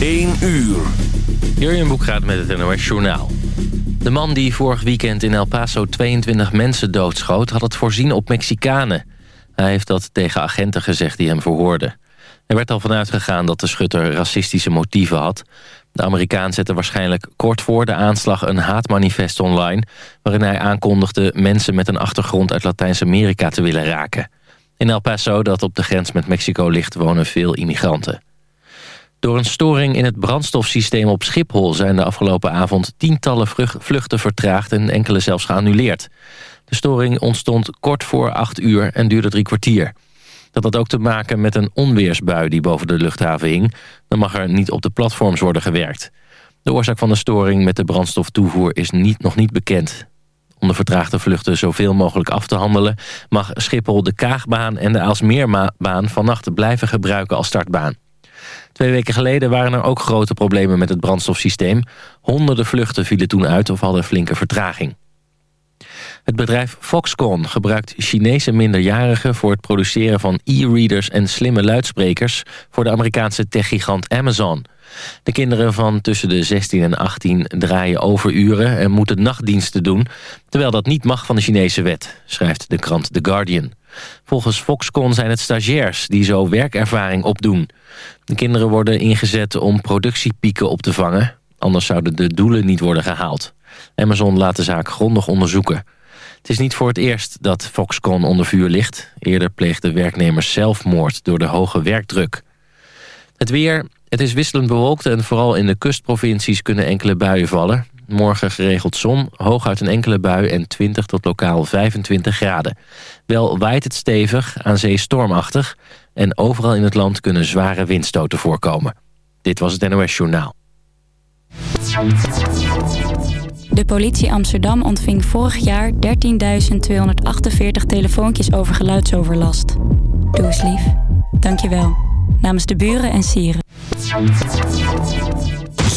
1 uur. Jurjen Boekraat met het NOS Journaal. De man die vorig weekend in El Paso 22 mensen doodschoot... had het voorzien op Mexicanen. Hij heeft dat tegen agenten gezegd die hem verhoorden. Er werd al vanuit gegaan dat de schutter racistische motieven had. De Amerikaan zette waarschijnlijk kort voor de aanslag een haatmanifest online... waarin hij aankondigde mensen met een achtergrond uit Latijns-Amerika te willen raken. In El Paso, dat op de grens met Mexico ligt, wonen veel immigranten. Door een storing in het brandstofsysteem op Schiphol... zijn de afgelopen avond tientallen vluchten vertraagd... en enkele zelfs geannuleerd. De storing ontstond kort voor acht uur en duurde drie kwartier. Dat had ook te maken met een onweersbui die boven de luchthaven hing. Dan mag er niet op de platforms worden gewerkt. De oorzaak van de storing met de brandstoftoevoer is niet, nog niet bekend. Om de vertraagde vluchten zoveel mogelijk af te handelen... mag Schiphol de Kaagbaan en de Aalsmeerbaan vannacht blijven gebruiken als startbaan. Twee weken geleden waren er ook grote problemen met het brandstofsysteem. Honderden vluchten vielen toen uit of hadden flinke vertraging. Het bedrijf Foxconn gebruikt Chinese minderjarigen... voor het produceren van e-readers en slimme luidsprekers... voor de Amerikaanse techgigant Amazon. De kinderen van tussen de 16 en 18 draaien overuren... en moeten nachtdiensten doen... terwijl dat niet mag van de Chinese wet, schrijft de krant The Guardian. Volgens Foxconn zijn het stagiairs die zo werkervaring opdoen. De kinderen worden ingezet om productiepieken op te vangen. Anders zouden de doelen niet worden gehaald. Amazon laat de zaak grondig onderzoeken. Het is niet voor het eerst dat Foxconn onder vuur ligt. Eerder pleegden werknemers zelfmoord door de hoge werkdruk. Het weer, het is wisselend bewolkt en vooral in de kustprovincies kunnen enkele buien vallen. Morgen geregeld zon, hooguit een enkele bui en 20 tot lokaal 25 graden. Wel waait het stevig, aan zee stormachtig... en overal in het land kunnen zware windstoten voorkomen. Dit was het NOS Journaal. De politie Amsterdam ontving vorig jaar 13.248 telefoontjes over geluidsoverlast. Doe eens lief. Dank je wel. Namens de buren en sieren.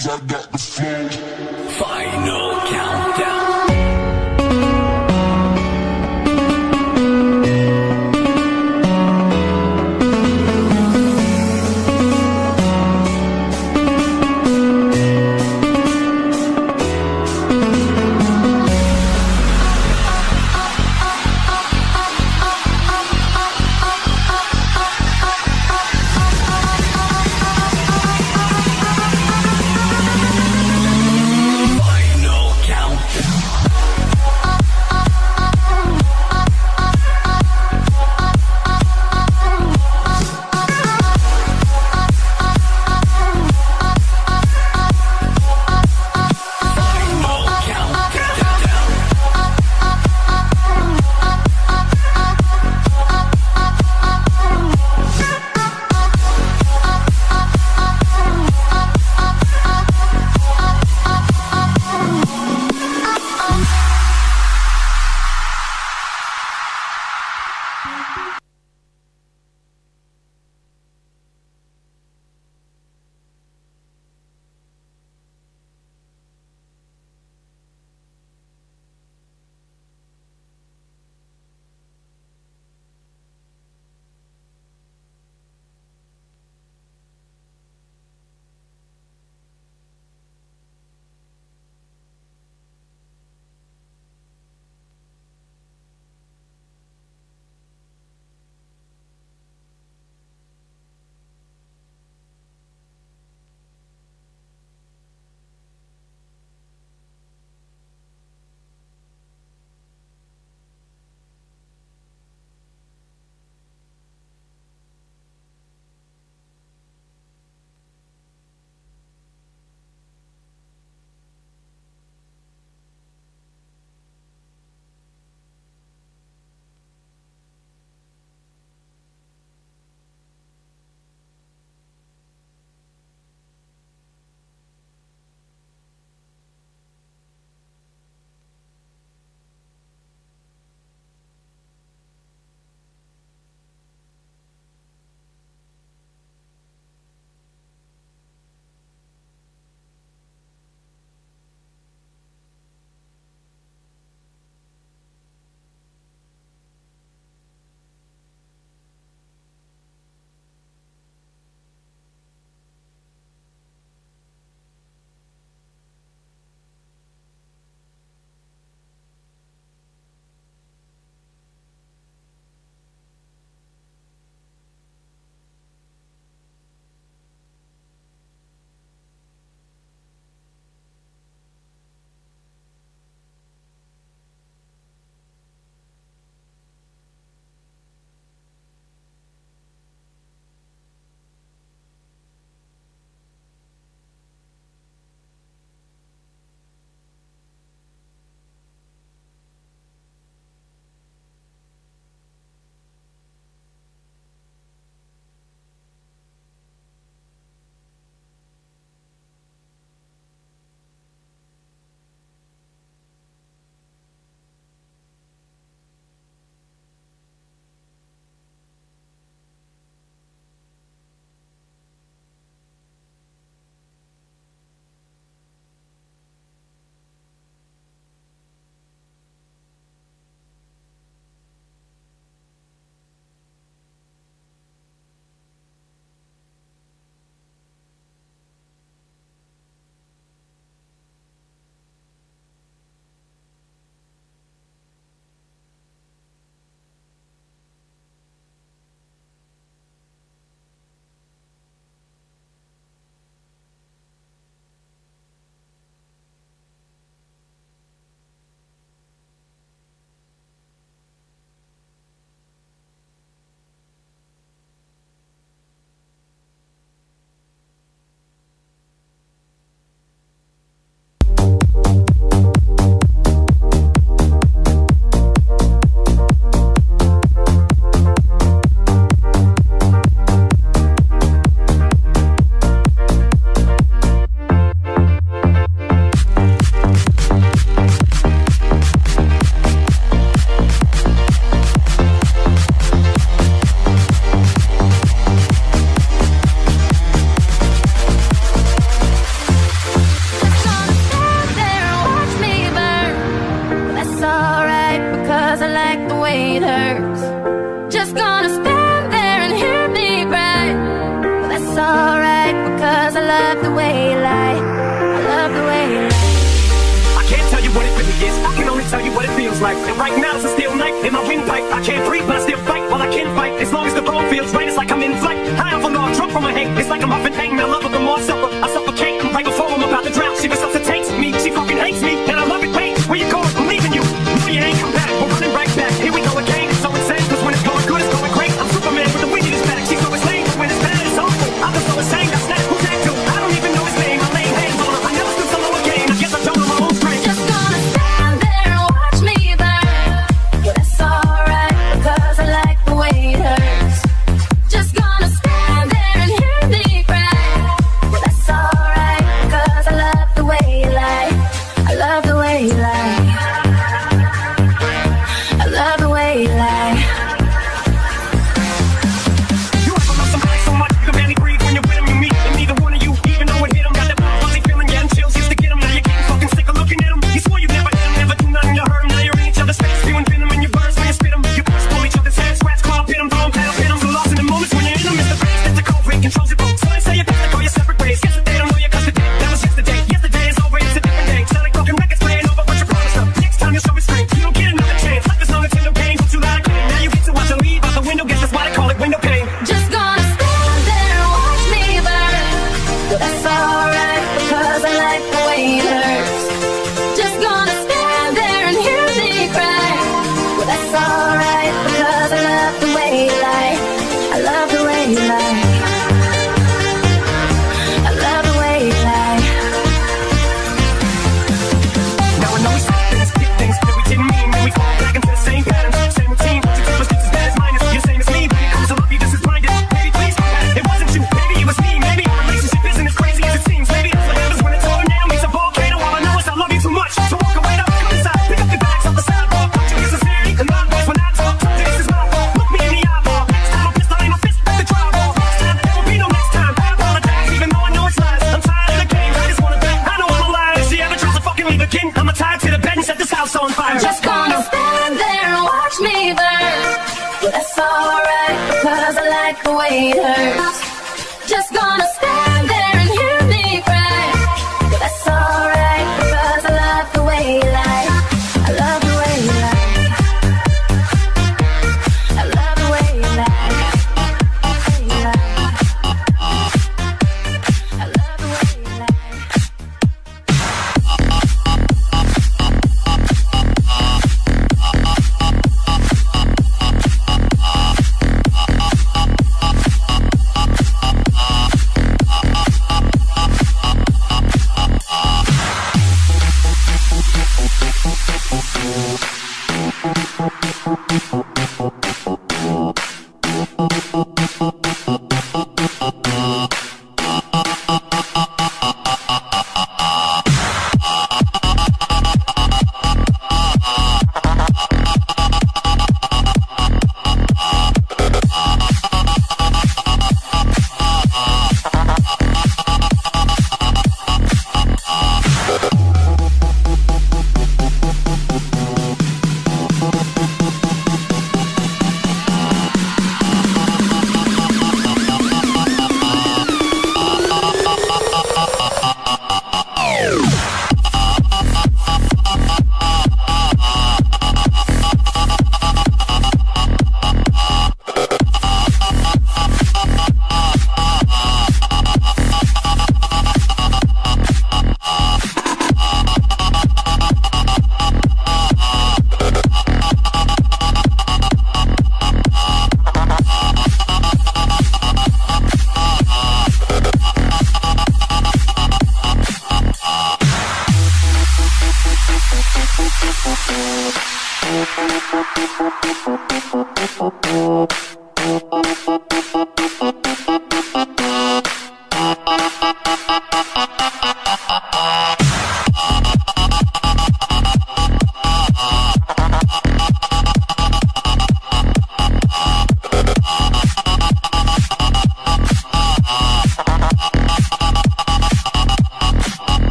Flows, I got the flow.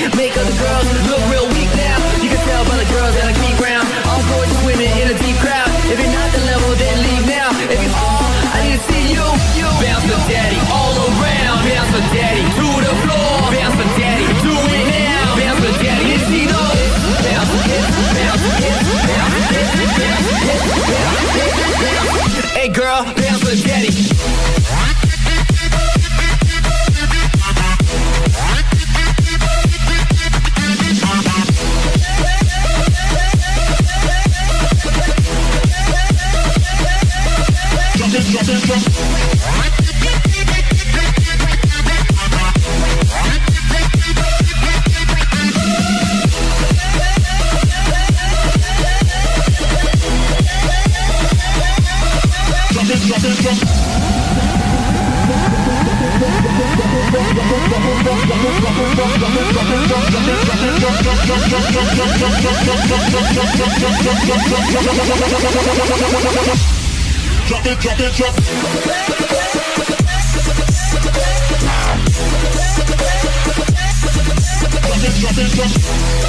Make other girls look Drop it, drop it, drop it. Drop it, drop it, drop it.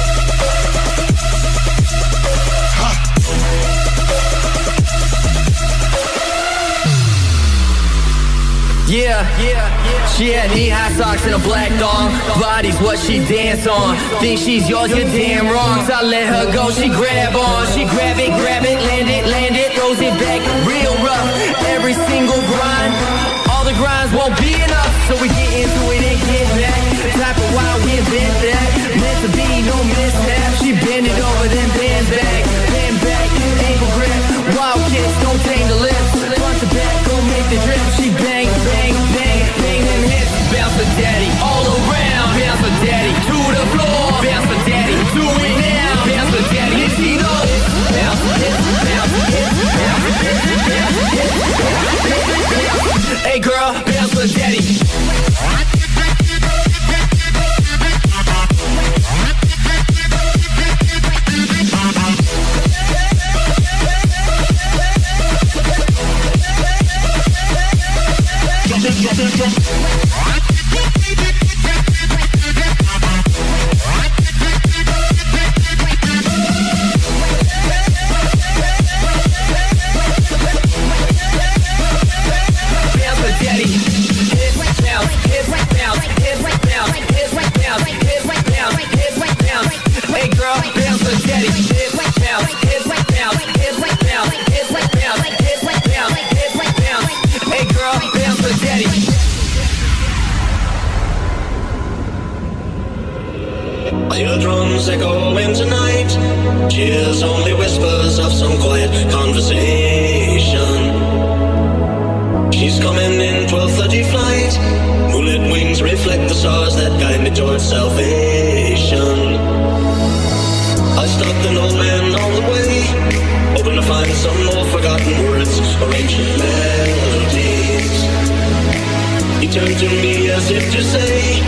Yeah, she had knee high socks and a black thong. Body's what she dance on. Think she's yours, you're damn wrong. So I let her go, she grab on. She grab it, grab it, land it, land it, throws it back real rough. Every single grind, all the grinds won't be enough. So we get into it and get back. Type of wild, we invent that. Cheers, only whispers of some quiet conversation. She's coming in 12:30 flight. Moonlit wings reflect the stars that guide me towards salvation. I stopped an old man on the way, hoping to find some more forgotten words or ancient melodies. He turned to me as if to say,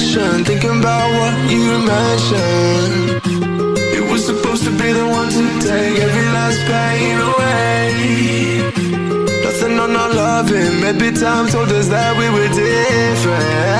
thinking about what you mentioned. It was supposed to be the one to take every last pain away. Nothing on our loving, maybe time told us that we were different.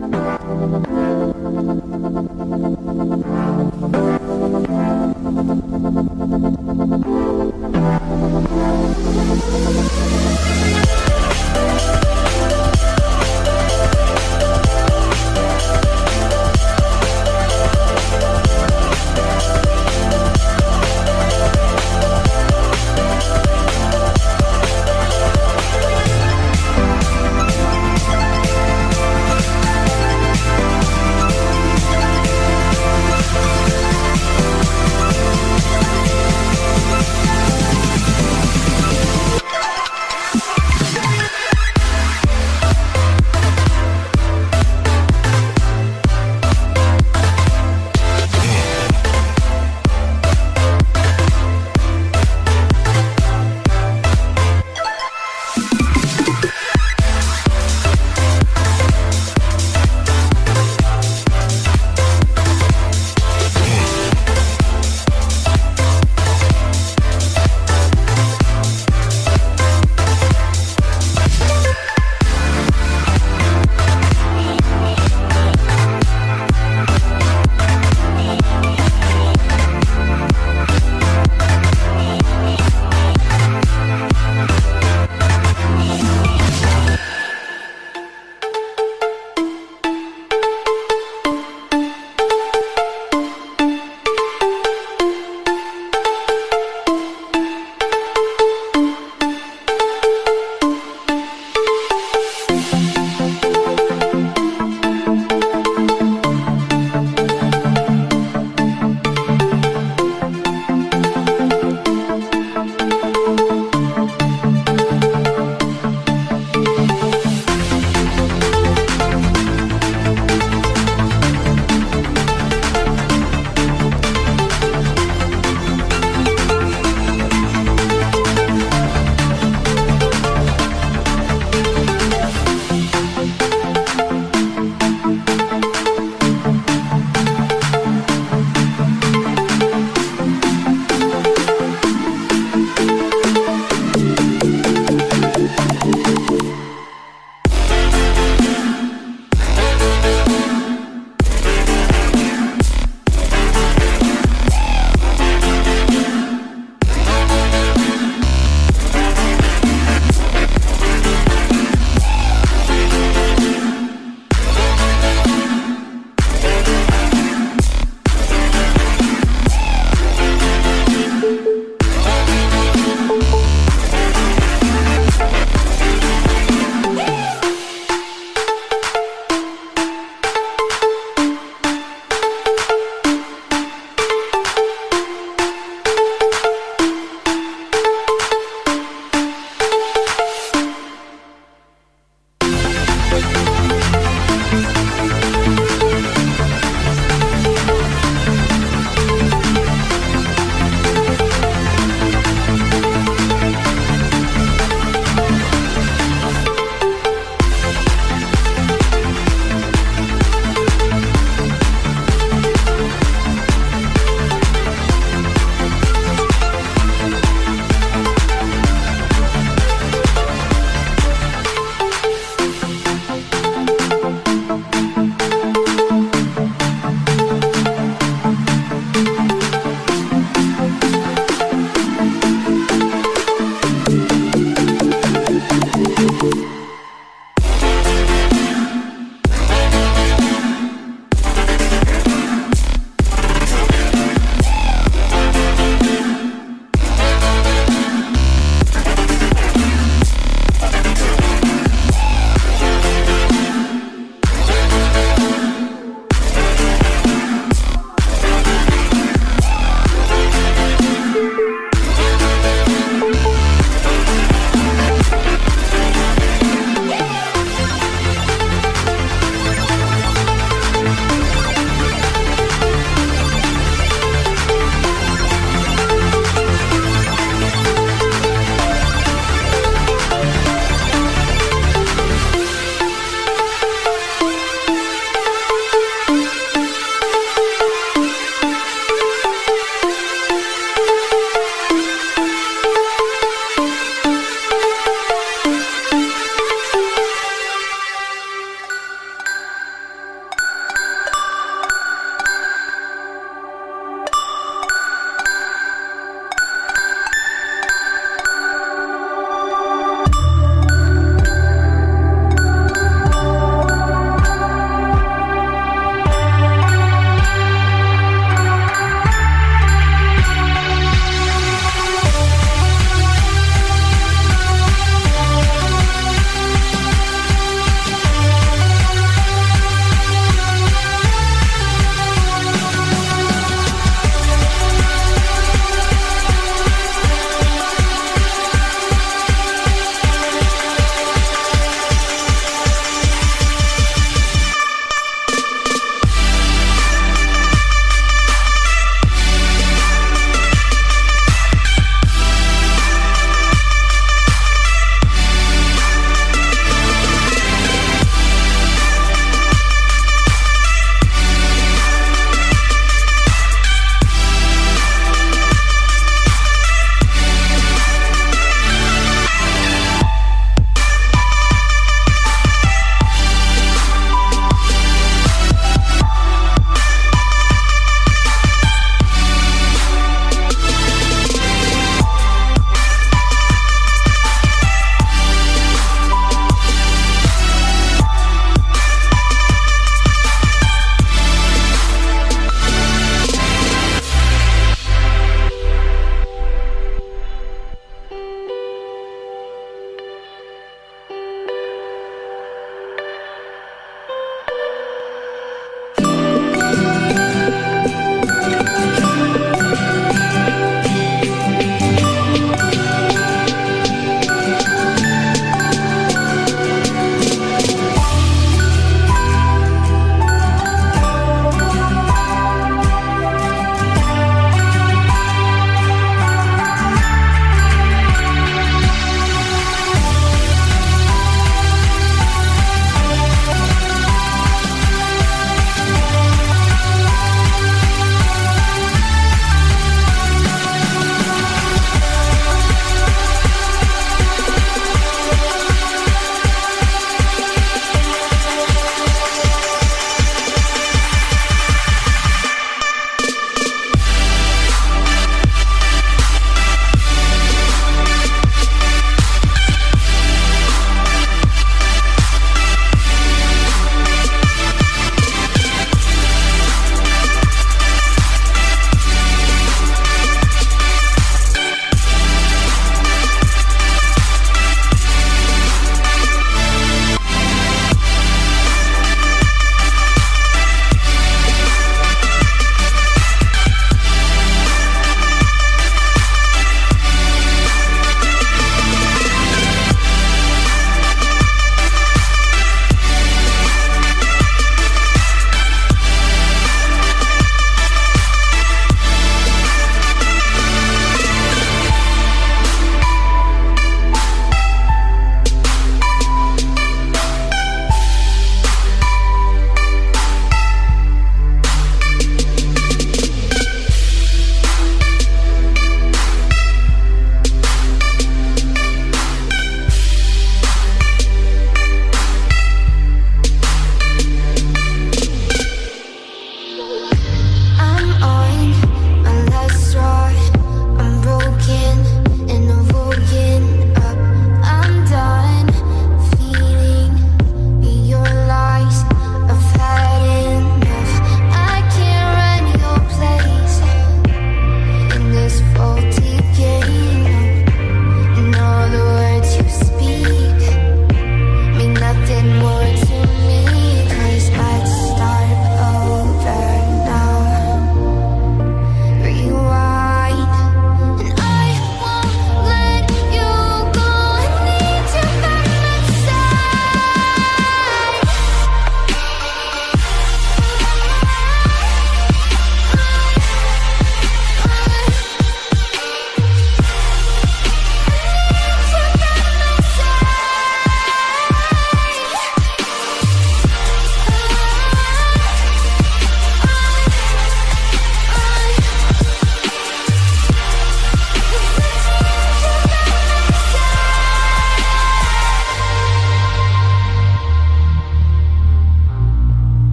Thank